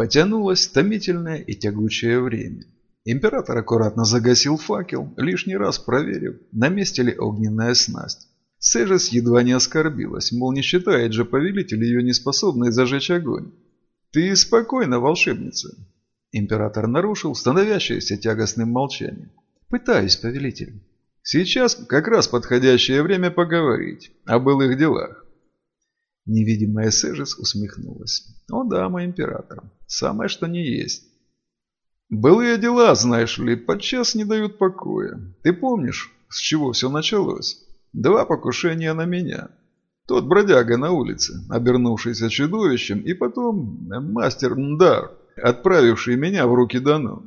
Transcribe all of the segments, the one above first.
Потянулось томительное и тягучее время. Император аккуратно загасил факел, лишний раз проверив, на месте ли огненная снасть. Сежес едва не оскорбилась, мол, не считает же повелитель ее неспособной зажечь огонь. «Ты спокойна, волшебница!» Император нарушил становящееся тягостным молчанием. «Пытаюсь, повелитель». «Сейчас как раз подходящее время поговорить о былых делах». Невидимая Сежес усмехнулась. «О да, мой император, самое что не есть». «Былые дела, знаешь ли, подчас не дают покоя. Ты помнишь, с чего все началось?» Два покушения на меня. Тот бродяга на улице, обернувшийся чудовищем, и потом мастер Ндар, отправивший меня в руки Дану.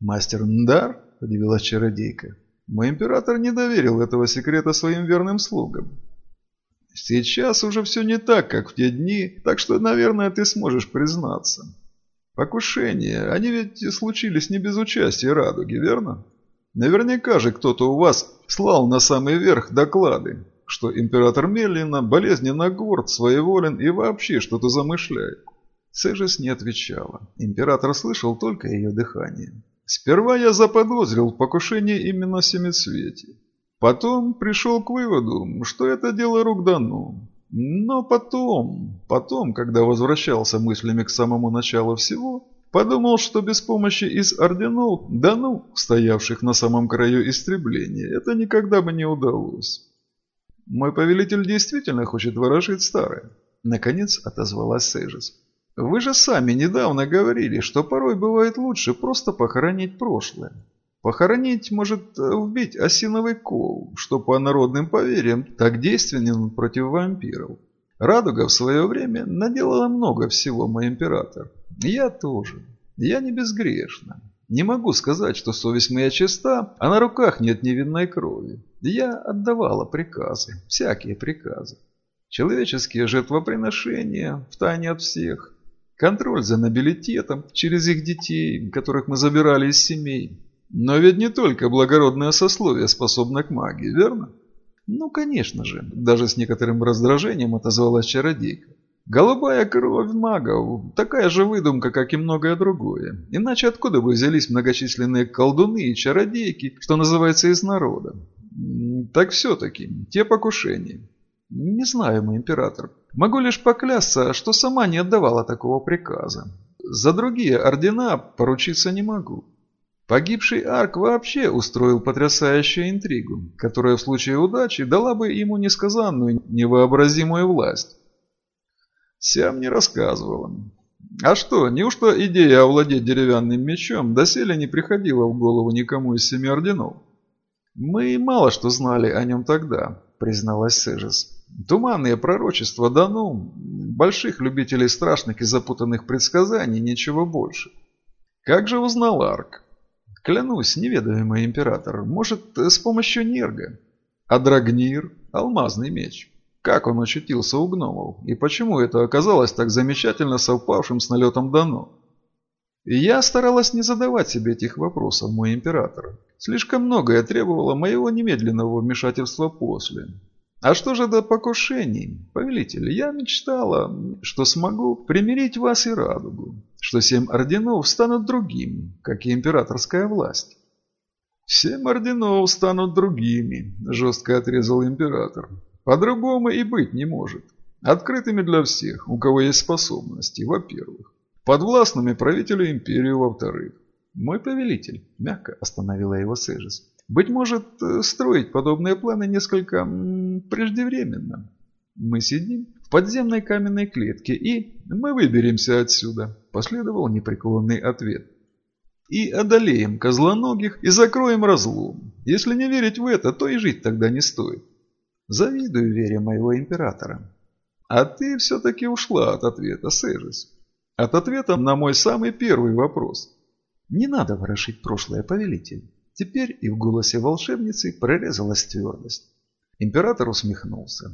«Мастер Ндар?» – удивилась чародейка. «Мой император не доверил этого секрета своим верным слугам. Сейчас уже все не так, как в те дни, так что, наверное, ты сможешь признаться. Покушения, они ведь случились не без участия Радуги, верно?» Наверняка же кто-то у вас слал на самый верх доклады, что император медленно, болезненно горд, своеволен и вообще что-то замышляет. Сежес не отвечала. Император слышал только ее дыхание. Сперва я заподозрил покушение именно Семицвети. Потом пришел к выводу, что это дело рук Дану. Но потом, потом, когда возвращался мыслями к самому началу всего, Подумал, что без помощи из орденов, да ну, стоявших на самом краю истребления, это никогда бы не удалось. Мой повелитель действительно хочет ворожить старое. Наконец отозвалась Сейжес. Вы же сами недавно говорили, что порой бывает лучше просто похоронить прошлое. Похоронить может убить осиновый кол, что по народным поверьям так действенен против вампиров. Радуга в свое время наделала много всего, мой император. Я тоже. Я не безгрешна. Не могу сказать, что совесть моя чиста, а на руках нет невинной крови. Я отдавала приказы, всякие приказы. Человеческие жертвоприношения, в тайне от всех. Контроль за нобилитетом через их детей, которых мы забирали из семей. Но ведь не только благородное сословие способно к магии, верно? Ну, конечно же, даже с некоторым раздражением отозвалась чародейка. Голубая кровь магов – такая же выдумка, как и многое другое. Иначе откуда бы взялись многочисленные колдуны и чародейки, что называется, из народа? Так все-таки, те покушения. Не знаю, мой император. Могу лишь поклясться, что сама не отдавала такого приказа. За другие ордена поручиться не могу. Погибший Арк вообще устроил потрясающую интригу, которая в случае удачи дала бы ему несказанную, невообразимую власть. Сям не рассказывала. А что, неужто идея овладеть деревянным мечом доселе не приходила в голову никому из семи орденов? Мы мало что знали о нем тогда, призналась Сежес. Туманные пророчества да ну, больших любителей страшных и запутанных предсказаний, ничего больше. Как же узнал Арк? Клянусь, неведомый император, может, с помощью Нерга. А Драгнир – алмазный меч. Как он очутился у гномов? И почему это оказалось так замечательно совпавшим с налетом Дано? Я старалась не задавать себе этих вопросов, мой император. Слишком многое требовало моего немедленного вмешательства после. А что же до покушений? Повелитель, я мечтала, что смогу примирить вас и радугу, что семь орденов станут другими, как и императорская власть. «Семь орденов станут другими», – жестко отрезал император. По-другому и быть не может. Открытыми для всех, у кого есть способности, во-первых. Подвластными правителю империи, во-вторых. Мой повелитель, мягко остановила его Сежис. Быть может, э, строить подобные планы несколько преждевременно. Мы сидим в подземной каменной клетке, и мы выберемся отсюда, последовал непреклонный ответ. И одолеем козлоногих и закроем разлом. Если не верить в это, то и жить тогда не стоит. Завидую вере моего императора. А ты все-таки ушла от ответа, Сейжис. От ответа на мой самый первый вопрос. Не надо ворошить прошлое, повелитель. Теперь и в голосе волшебницы прорезалась твердость. Император усмехнулся.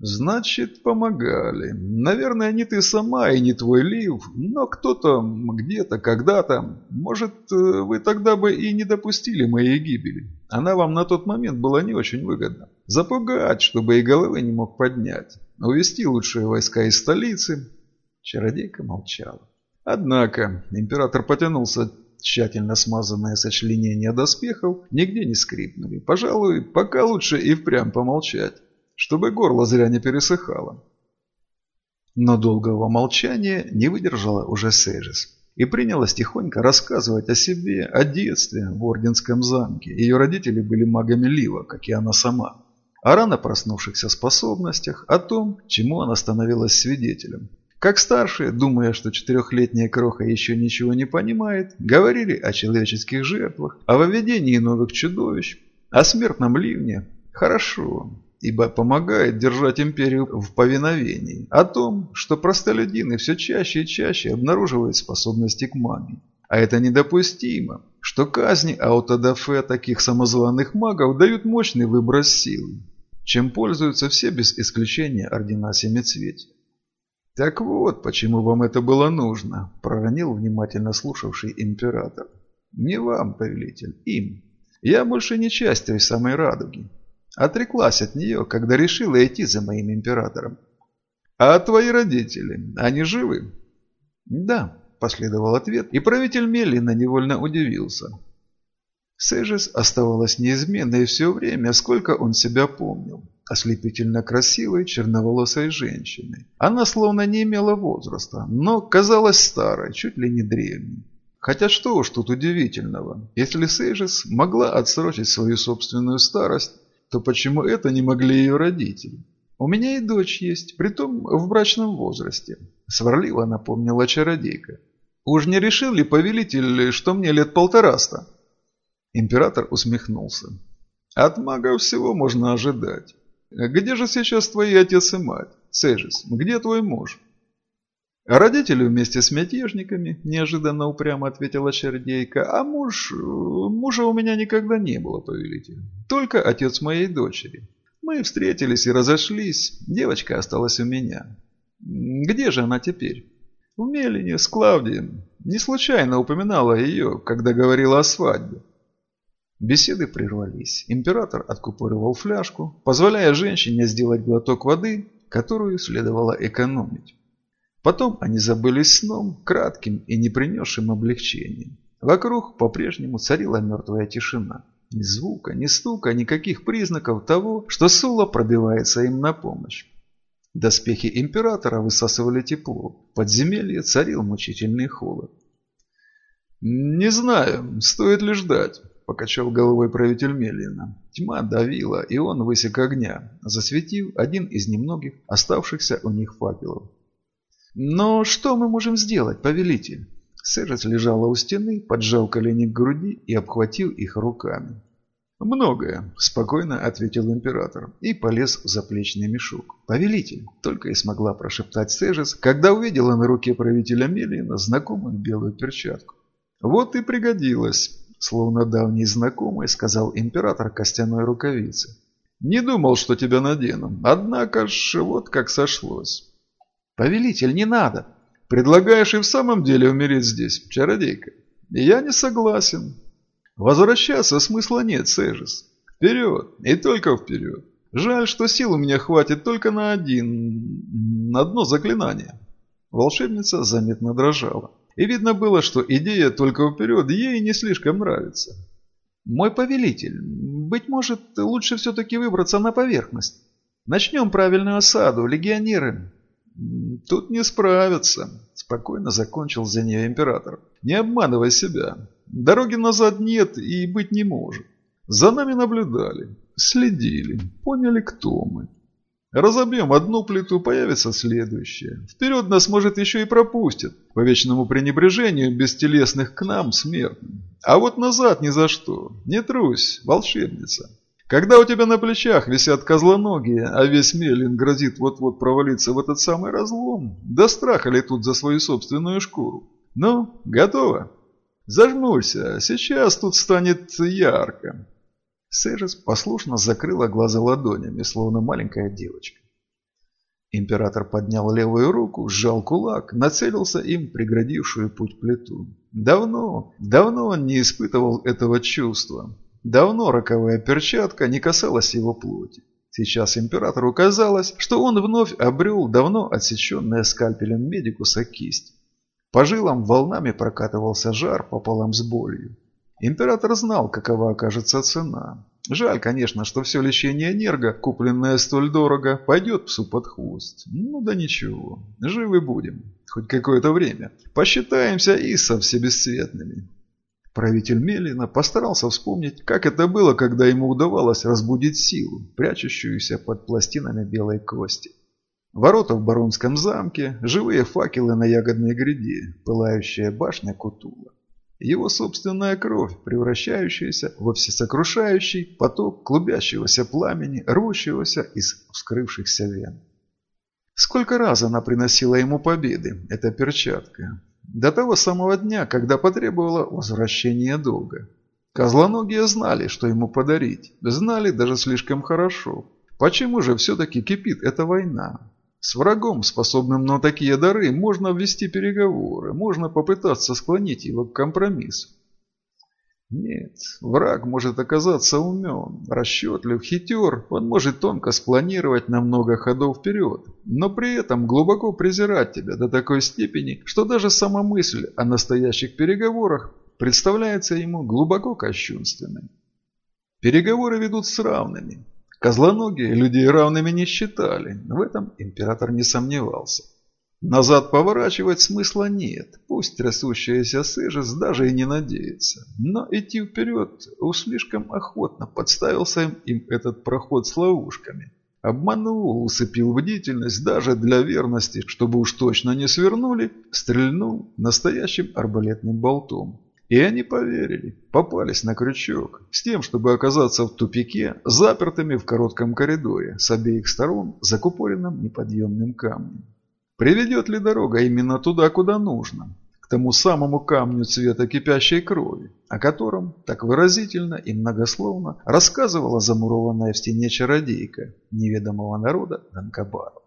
Значит, помогали. Наверное, не ты сама и не твой Лив, но кто-то где-то, когда-то. Может, э, вы тогда бы и не допустили моей гибели. Она вам на тот момент была не очень выгодна. Запугать, чтобы и головы не мог поднять. Увести лучшие войска из столицы. Чародейка молчала. Однако император потянулся тщательно смазанное сочленение доспехов нигде не скрипнули. Пожалуй, пока лучше и впрямь помолчать, чтобы горло зря не пересыхало. Но долгого молчания не выдержала уже Сейжес и принялась тихонько рассказывать о себе, о детстве в Орденском замке. Ее родители были магами Лива, как и она сама. О рано проснувшихся способностях, о том, чему она становилась свидетелем. Как старшие, думая, что четырехлетняя кроха еще ничего не понимает, говорили о человеческих жертвах, о выведении новых чудовищ, о смертном ливне. Хорошо, ибо помогает держать империю в повиновении. О том, что простолюдины все чаще и чаще обнаруживают способности к магии. А это недопустимо, что казни аутодафе таких самозваных магов дают мощный выброс силы, чем пользуются все без исключения ордена Семицветия. «Так вот, почему вам это было нужно», – проронил внимательно слушавший император. «Не вам, повелитель, им. Я больше не часть той самой радуги. Отреклась от нее, когда решила идти за моим императором. А твои родители, они живы?» «Да», – последовал ответ, и правитель Меллина невольно удивился. Сэжес оставалась неизменной все время, сколько он себя помнил ослепительно красивой черноволосой женщиной. Она словно не имела возраста, но казалась старой, чуть ли не древней. Хотя что уж тут удивительного, если Сейжес могла отсрочить свою собственную старость, то почему это не могли ее родители? «У меня и дочь есть, притом в брачном возрасте», – сварливо напомнила чародейка. «Уж не решил ли повелитель, что мне лет полтораста?» Император усмехнулся. «От мага всего можно ожидать. Где же сейчас твои отец и мать? Сежис, где твой муж? Родители вместе с мятежниками, неожиданно упрямо ответила Чердейка. А муж... Мужа у меня никогда не было, повелитель. Только отец моей дочери. Мы встретились и разошлись. Девочка осталась у меня. Где же она теперь? В Мелине, с Клавдием. Не случайно упоминала ее, когда говорила о свадьбе. Беседы прервались. Император откупоривал фляжку, позволяя женщине сделать глоток воды, которую следовало экономить. Потом они забылись сном, кратким и не принесшим облегчением. Вокруг по-прежнему царила мертвая тишина. Ни звука, ни стука, никаких признаков того, что Сула пробивается им на помощь. Доспехи императора высасывали тепло. В подземелье царил мучительный холод. «Не знаю, стоит ли ждать», – покачал головой правитель Мелина. Тьма давила, и он высек огня, засветив один из немногих оставшихся у них факелов. «Но что мы можем сделать, повелитель?» Сержец лежала у стены, поджал колени к груди и обхватил их руками. «Многое», – спокойно ответил император и полез в заплечный мешок. «Повелитель», – только и смогла прошептать Сежес, когда увидела на руке правителя Мелина знакомую белую перчатку. «Вот и пригодилось», Словно давний знакомый, сказал император костяной рукавицы. Не думал, что тебя надену. Однако ж, вот как сошлось. Повелитель, не надо. Предлагаешь и в самом деле умереть здесь, чародейка. Я не согласен. Возвращаться смысла нет, Сэжис. Вперед, и только вперед. Жаль, что сил у меня хватит только на один... на одно заклинание. Волшебница заметно дрожала. И видно было, что идея только вперед ей не слишком нравится. «Мой повелитель, быть может, лучше все-таки выбраться на поверхность. Начнем правильную осаду, легионеры». «Тут не справятся», – спокойно закончил за нее император. «Не обманывай себя. Дороги назад нет и быть не может. За нами наблюдали, следили, поняли, кто мы. Разобьем одну плиту, появится следующая. Вперед нас, может, еще и пропустят. По вечному пренебрежению бестелесных к нам, смертным. А вот назад ни за что. Не трусь, волшебница. Когда у тебя на плечах висят козлоногие, а весь Мелин грозит вот-вот провалиться в этот самый разлом, да страха ли тут за свою собственную шкуру? Ну, готово? Зажмурься, сейчас тут станет ярко. Сэжес послушно закрыла глаза ладонями, словно маленькая девочка. Император поднял левую руку, сжал кулак, нацелился им преградившую путь плиту. Давно, давно он не испытывал этого чувства. Давно роковая перчатка не касалась его плоти. Сейчас императору казалось, что он вновь обрел давно отсеченная скальпелем медикуса кисть. По жилам волнами прокатывался жар пополам с болью. Император знал, какова окажется цена. Жаль, конечно, что все лечение энерго, купленное столь дорого, пойдет псу под хвост. Ну да ничего, живы будем. Хоть какое-то время. Посчитаемся и со всебесцветными. Правитель Мелина постарался вспомнить, как это было, когда ему удавалось разбудить силу, прячущуюся под пластинами белой кости. Ворота в Баронском замке, живые факелы на ягодной гряде, пылающая башня Кутула. Его собственная кровь, превращающаяся во всесокрушающий поток клубящегося пламени, рвущегося из вскрывшихся вен. Сколько раз она приносила ему победы, эта перчатка. До того самого дня, когда потребовала возвращения долга. Козлоногие знали, что ему подарить. Знали даже слишком хорошо. Почему же все-таки кипит эта война? С врагом, способным на такие дары, можно ввести переговоры, можно попытаться склонить его к компромиссу. Нет, враг может оказаться умен, расчетлив, хитер, он может тонко спланировать на много ходов вперед, но при этом глубоко презирать тебя до такой степени, что даже сама мысль о настоящих переговорах представляется ему глубоко кощунственной. Переговоры ведут с равными, Козлоногие людей равными не считали, в этом император не сомневался. Назад поворачивать смысла нет, пусть трясущаяся Сыжес даже и не надеется. Но идти вперед уж слишком охотно подставился им этот проход с ловушками. Обманул, усыпил бдительность даже для верности, чтобы уж точно не свернули, стрельнул настоящим арбалетным болтом. И они поверили, попались на крючок, с тем, чтобы оказаться в тупике, запертыми в коротком коридоре, с обеих сторон закупоренным неподъемным камнем. Приведет ли дорога именно туда, куда нужно? К тому самому камню цвета кипящей крови, о котором так выразительно и многословно рассказывала замурованная в стене чародейка неведомого народа Данкабару.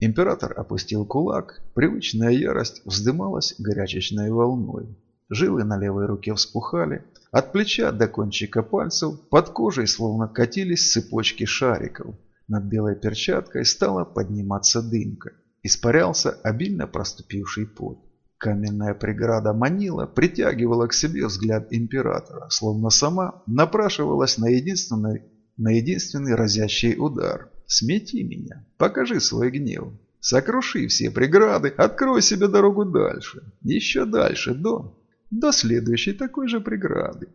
Император опустил кулак, привычная ярость вздымалась горячечной волной. Жилы на левой руке вспухали. От плеча до кончика пальцев под кожей словно катились цепочки шариков. Над белой перчаткой стала подниматься дымка. Испарялся обильно проступивший пот. Каменная преграда манила, притягивала к себе взгляд императора, словно сама напрашивалась на единственный, на единственный разящий удар. «Смети меня, покажи свой гнев, сокруши все преграды, открой себе дорогу дальше, еще дальше, до до следующей такой же преграды.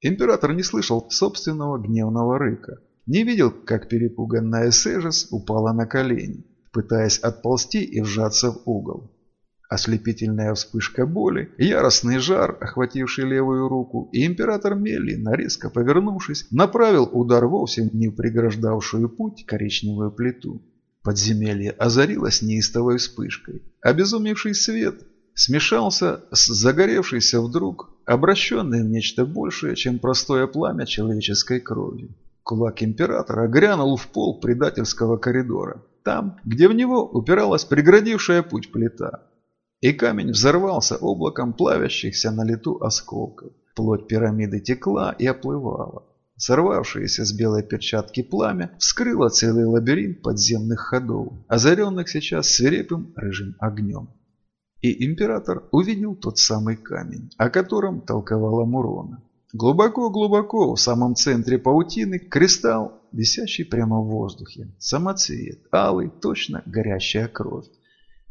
Император не слышал собственного гневного рыка, не видел, как перепуганная Сежес упала на колени, пытаясь отползти и вжаться в угол. Ослепительная вспышка боли, яростный жар, охвативший левую руку, и император медленно, резко повернувшись, направил удар вовсе не преграждавшую путь коричневую плиту. Подземелье озарилось неистовой вспышкой. Обезумевший свет смешался с загоревшейся вдруг, обращенной в нечто большее, чем простое пламя человеческой крови. Кулак императора грянул в пол предательского коридора, там, где в него упиралась преградившая путь плита. И камень взорвался облаком плавящихся на лету осколков. Плоть пирамиды текла и оплывала. Сорвавшееся с белой перчатки пламя вскрыло целый лабиринт подземных ходов, озаренных сейчас свирепым рыжим огнем. И император увидел тот самый камень, о котором толковала Мурона. Глубоко-глубоко в самом центре паутины кристалл, висящий прямо в воздухе. Самоцвет, алый, точно горящая кровь.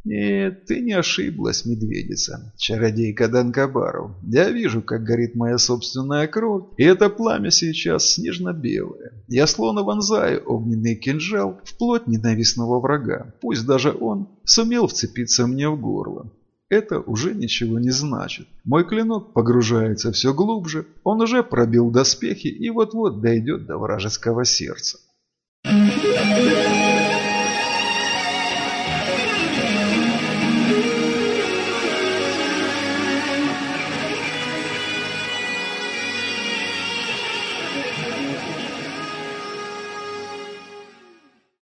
«Нет, ты не ошиблась, медведица, чародейка Данкабаров. Я вижу, как горит моя собственная кровь, и это пламя сейчас снежно-белое. Я словно вонзаю огненный кинжал плоть ненавистного врага, пусть даже он сумел вцепиться мне в горло. Это уже ничего не значит. Мой клинок погружается все глубже, он уже пробил доспехи и вот-вот дойдет до вражеского сердца.